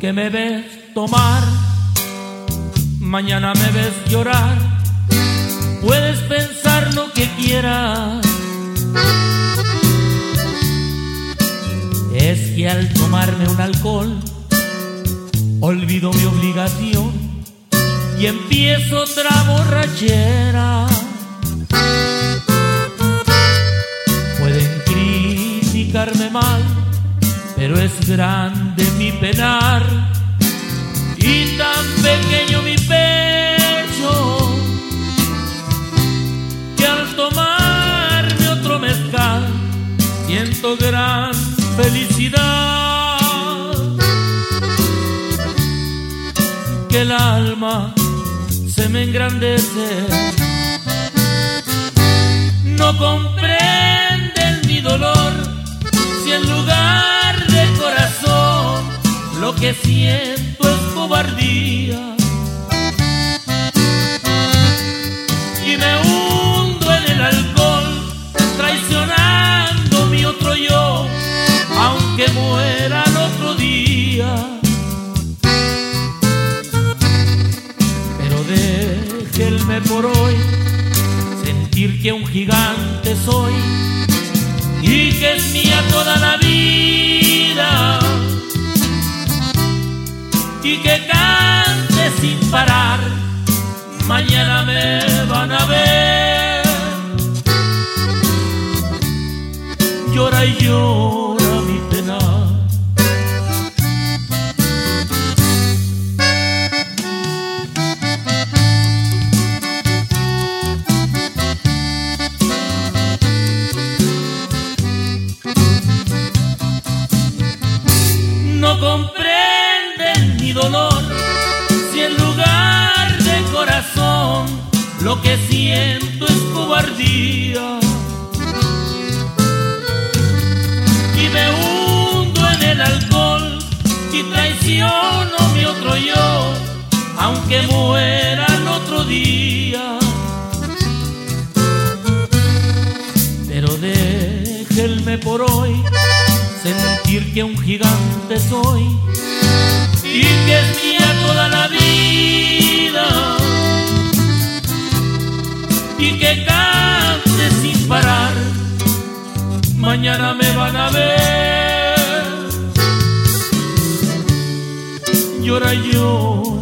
porque me ves tomar, mañana me ves llorar, puedes pensar lo que quieras. Es que al tomarme un alcohol, olvido mi obligación y empiezo otra borrachera. Pero es grande mi penar y tan pequeño mi pecho que al tomarme otro mezcal siento gran felicidad. Que el alma se me engrandece. No comprenden siento es cobardía. Y me hundo en el alcohol, traicionando mi otro yo, aunque muera el otro día. Pero déjenme por hoy sentir que un gigante soy y que es mía toda la vida Mañana me van a ver. Llora y llora mi pena. No comprenden mi dolor si en lugar lo que siento es cobardía. Y me hundo en el alcohol y traiciono mi otro yo, aunque muera el otro día. Pero déjenme por hoy sentir que un gigante soy y que es mía y que cante sin parar. Mañana me van a ver. Llora, llora